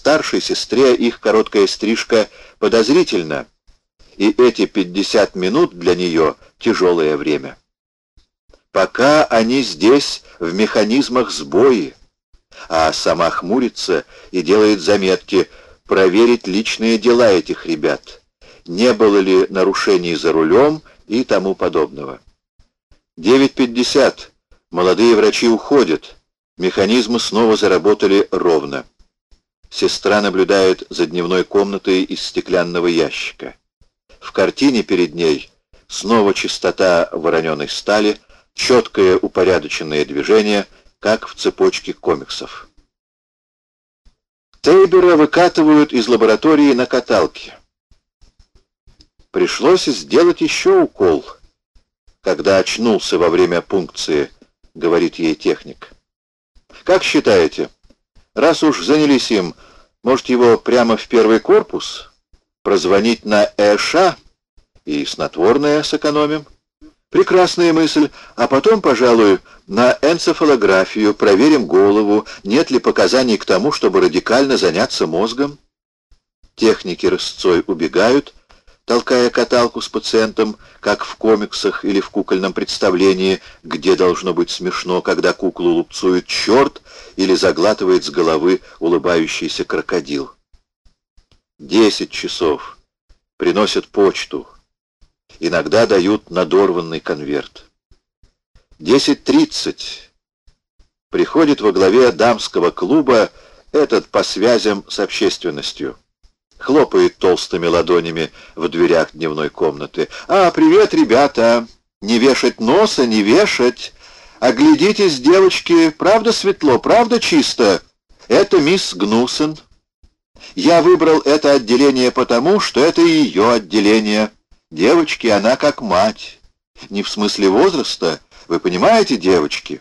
Старшей сестре их короткая стрижка подозрительна, и эти 50 минут для нее тяжелое время. Пока они здесь, в механизмах сбои, а сама хмурится и делает заметки, проверить личные дела этих ребят, не было ли нарушений за рулем и тому подобного. 9.50. Молодые врачи уходят. Механизмы снова заработали ровно. Сестра наблюдает за дневной комнатой из стеклянного ящика. В картине перед ней снова чистота вороненой стали, четкое упорядоченное движение, как в цепочке комиксов. Тейбера выкатывают из лаборатории на каталке. Пришлось сделать еще укол, когда очнулся во время пункции, говорит ей техник. Как считаете, раз уж занялись им, может его прямо в первый корпус, прозвонить на Эша и снотворное сэкономим? Прекрасная мысль. А потом, пожалуй, на энцефалографию проверим голову, нет ли показаний к тому, чтобы радикально заняться мозгом. Техники рысцой убегают, толкая каталку с пациентом, как в комиксах или в кукольном представлении, где должно быть смешно, когда куклу лупцует черт или заглатывает с головы улыбающийся крокодил. Десять часов. Приносят почту иногда дают надорванный конверт. 10.30. Приходит во главе дамского клуба этот по связям с общественностью. Хлопает толстыми ладонями в дверях дневной комнаты. «А, привет, ребята! Не вешать носа, не вешать! Оглядитесь, девочки, правда светло, правда чисто? Это мисс Гнусен. Я выбрал это отделение потому, что это ее отделение». Девочки, она как мать. Не в смысле возраста, вы понимаете, девочки?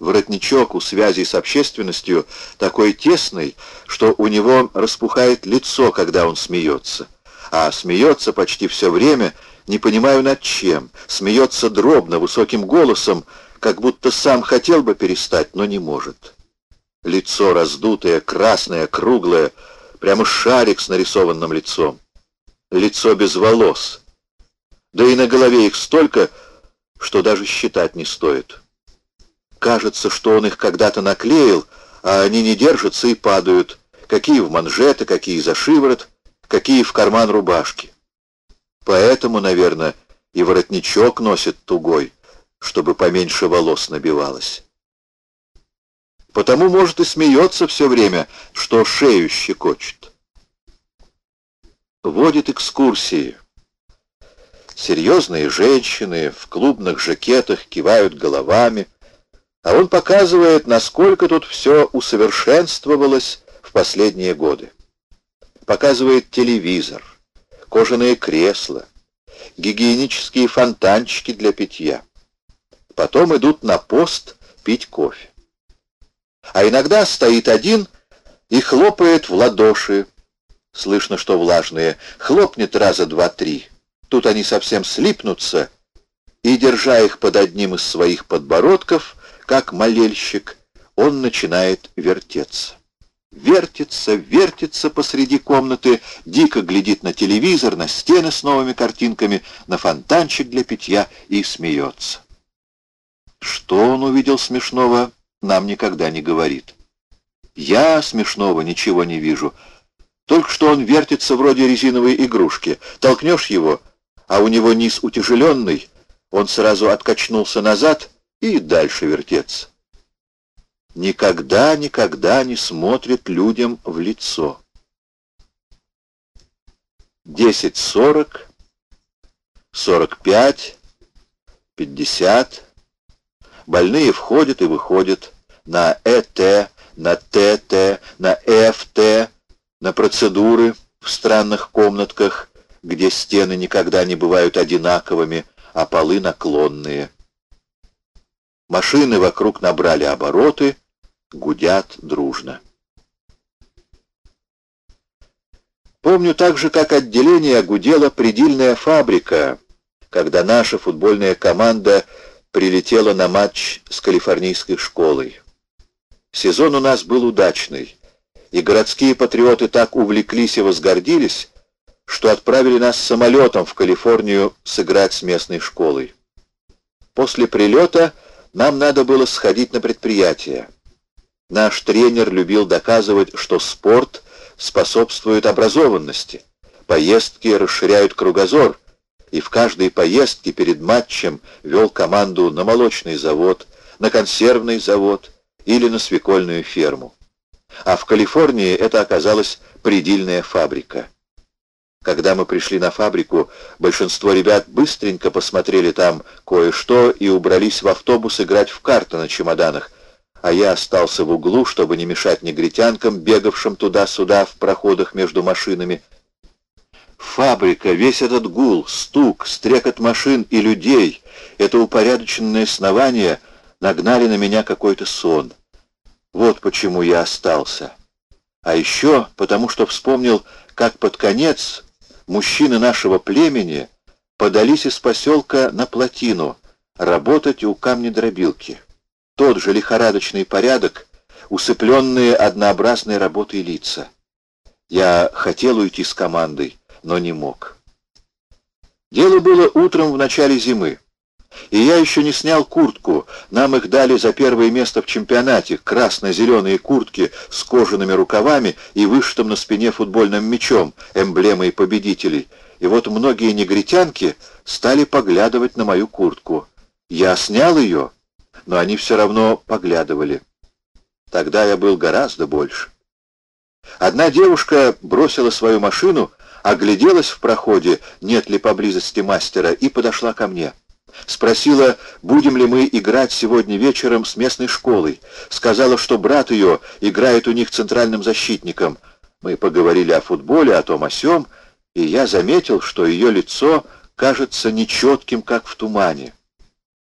Воротничок у связи с общественностью такой тесный, что у него распухает лицо, когда он смеется. А смеется почти все время, не понимаю над чем. Смеется дробно, высоким голосом, как будто сам хотел бы перестать, но не может. Лицо раздутое, красное, круглое, прямо шарик с нарисованным лицом лицо без волос. Да и на голове их столько, что даже считать не стоит. Кажется, что он их когда-то наклеил, а они не держатся и падают. Какие в манжеты, какие за шиворот, какие в карман рубашки. Поэтому, наверное, и воротничок носит тугой, чтобы поменьше волос набивалось. Потому, может, и смеется все время, что шею щекочет водит экскурсии. Серьезные женщины в клубных жакетах кивают головами, а он показывает, насколько тут все усовершенствовалось в последние годы. Показывает телевизор, кожаные кресла, гигиенические фонтанчики для питья. Потом идут на пост пить кофе. А иногда стоит один и хлопает в ладоши, Слышно, что влажные. Хлопнет раза два-три. Тут они совсем слипнутся, и, держа их под одним из своих подбородков, как молельщик, он начинает вертеться. Вертится, вертится посреди комнаты, дико глядит на телевизор, на стены с новыми картинками, на фонтанчик для питья и смеется. Что он увидел смешного, нам никогда не говорит. Я смешного ничего не вижу, только что он вертится вроде резиновой игрушки. Толкнешь его, а у него низ утяжеленный, он сразу откачнулся назад и дальше вертеться. Никогда, никогда не смотрит людям в лицо. Десять сорок, сорок пять, пятьдесят. Больные входят и выходят на ЭТ, на ТТ, на ФТ, на процедуры в странных комнатках, где стены никогда не бывают одинаковыми, а полы наклонные. Машины вокруг набрали обороты, гудят дружно. Помню также, как отделение гудела предельная фабрика, когда наша футбольная команда прилетела на матч с калифорнийской школой. Сезон у нас был удачный и городские патриоты так увлеклись и возгордились, что отправили нас самолетом в Калифорнию сыграть с местной школой. После прилета нам надо было сходить на предприятие. Наш тренер любил доказывать, что спорт способствует образованности. Поездки расширяют кругозор, и в каждой поездке перед матчем вел команду на молочный завод, на консервный завод или на свекольную ферму. А в Калифорнии это оказалась предельная фабрика. Когда мы пришли на фабрику, большинство ребят быстренько посмотрели там кое-что и убрались в автобус играть в карты на чемоданах, а я остался в углу, чтобы не мешать негритянкам, бегавшим туда-сюда в проходах между машинами. Фабрика, весь этот гул, стук, стрекот машин и людей, это упорядоченное снование нагнали на меня какой-то сон. Вот почему я остался. А еще потому, что вспомнил, как под конец мужчины нашего племени подались из поселка на плотину работать у камнедробилки. Тот же лихорадочный порядок, усыпленные однообразной работой лица. Я хотел уйти с командой, но не мог. Дело было утром в начале зимы. И я еще не снял куртку. Нам их дали за первое место в чемпионате. Красно-зеленые куртки с кожаными рукавами и вышитым на спине футбольным мячом, эмблемой победителей. И вот многие негритянки стали поглядывать на мою куртку. Я снял ее, но они все равно поглядывали. Тогда я был гораздо больше. Одна девушка бросила свою машину, огляделась в проходе, нет ли поблизости мастера, и подошла ко мне. Спросила, будем ли мы играть сегодня вечером с местной школой. Сказала, что брат ее играет у них центральным защитником. Мы поговорили о футболе, о том о сём, и я заметил, что ее лицо кажется нечетким, как в тумане.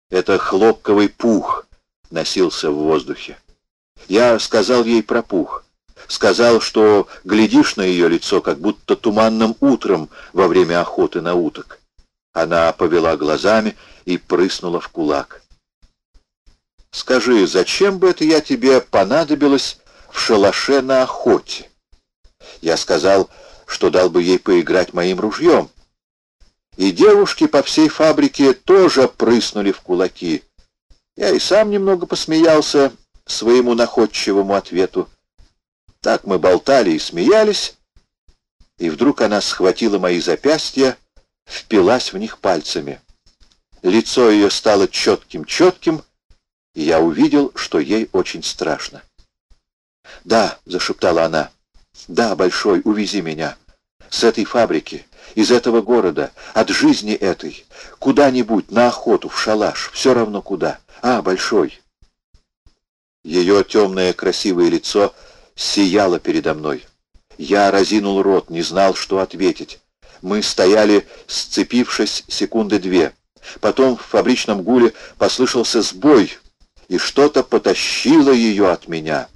Это хлопковый пух носился в воздухе. Я сказал ей про пух. Сказал, что глядишь на ее лицо, как будто туманным утром во время охоты на уток. Она повела глазами и прыснула в кулак. «Скажи, зачем бы это я тебе понадобилась в шалаше на охоте?» Я сказал, что дал бы ей поиграть моим ружьем. И девушки по всей фабрике тоже прыснули в кулаки. Я и сам немного посмеялся своему находчивому ответу. Так мы болтали и смеялись, и вдруг она схватила мои запястья, впилась в них пальцами. Лицо ее стало четким-четким, и я увидел, что ей очень страшно. «Да», — зашептала она, — «да, Большой, увези меня. С этой фабрики, из этого города, от жизни этой, куда-нибудь, на охоту, в шалаш, все равно куда. А, Большой». Ее темное красивое лицо сияло передо мной. Я разинул рот, не знал, что ответить. Мы стояли, сцепившись секунды две. Потом в фабричном гуле послышался сбой, и что-то потащило ее от меня.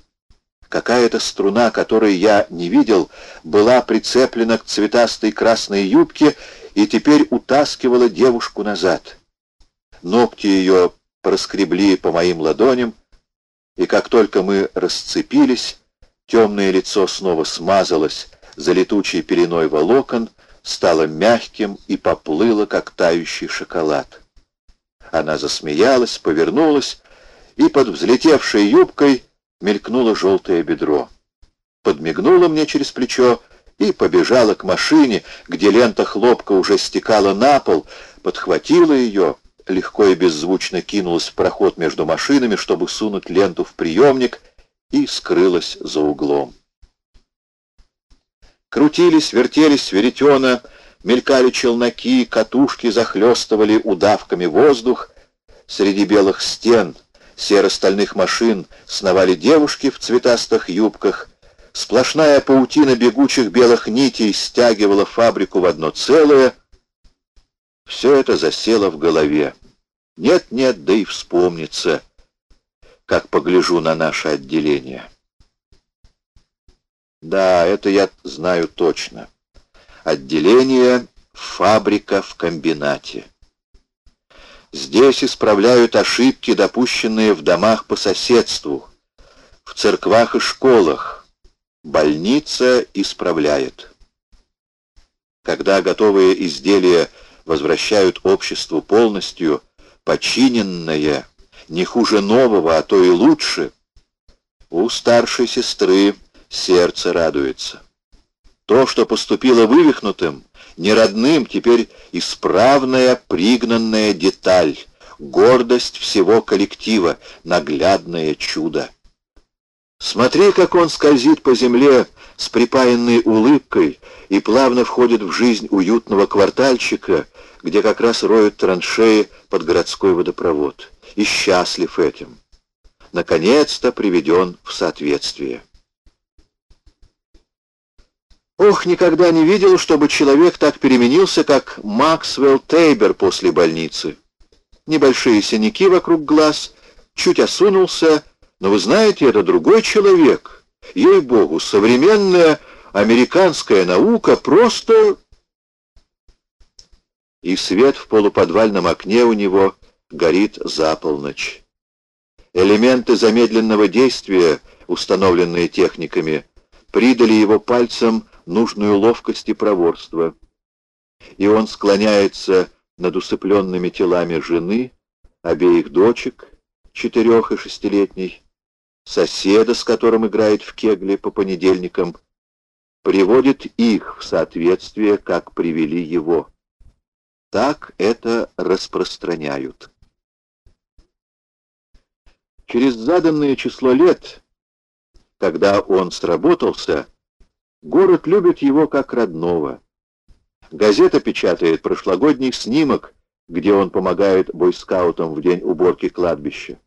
Какая-то струна, которую я не видел, была прицеплена к цветастой красной юбке и теперь утаскивала девушку назад. Ногти ее проскребли по моим ладоням, и как только мы расцепились, темное лицо снова смазалось за летучей пеленой волокон, стало мягким и поплыло, как тающий шоколад. Она засмеялась, повернулась, и под взлетевшей юбкой мелькнуло желтое бедро. Подмигнула мне через плечо и побежала к машине, где лента хлопка уже стекала на пол, подхватила ее, легко и беззвучно кинулась в проход между машинами, чтобы сунуть ленту в приемник, и скрылась за углом. Крутились, вертелись веретена, мелькали челноки, катушки захлестывали удавками воздух. Среди белых стен, серо-стальных машин сновали девушки в цветастых юбках. Сплошная паутина бегучих белых нитей стягивала фабрику в одно целое. Все это засело в голове. Нет-нет, да и вспомнится, как погляжу на наше отделение. Да, это я знаю точно. Отделение «Фабрика в комбинате». Здесь исправляют ошибки, допущенные в домах по соседству, в церквах и школах, Больница исправляет. Когда готовые изделия возвращают обществу полностью, починенное, не хуже нового, а то и лучше, у старшей сестры сердце радуется. То, что поступило вывихнутым, неродным, теперь исправная пригнанная деталь, гордость всего коллектива, наглядное чудо. Смотри, как он скользит по земле с припаянной улыбкой и плавно входит в жизнь уютного квартальчика, где как раз роют траншеи под городской водопровод. И счастлив этим. Наконец-то приведен в соответствие. Ох, никогда не видел, чтобы человек так переменился, как Максвелл Тейбер после больницы. Небольшие синяки вокруг глаз, чуть осунулся, но вы знаете, это другой человек. Ей-богу, современная американская наука просто... И свет в полуподвальном окне у него горит за полночь. Элементы замедленного действия, установленные техниками, придали его пальцам нужную ловкость и проворство. И он склоняется над усыпленными телами жены, обеих дочек, четырех и шестилетней, соседа, с которым играет в кегле по понедельникам, приводит их в соответствие, как привели его. Так это распространяют. Через заданное число лет, когда он сработался, город любит его как родного. Газета печатает прошлогодний снимок, где он помогает бойскаутам в день уборки кладбища.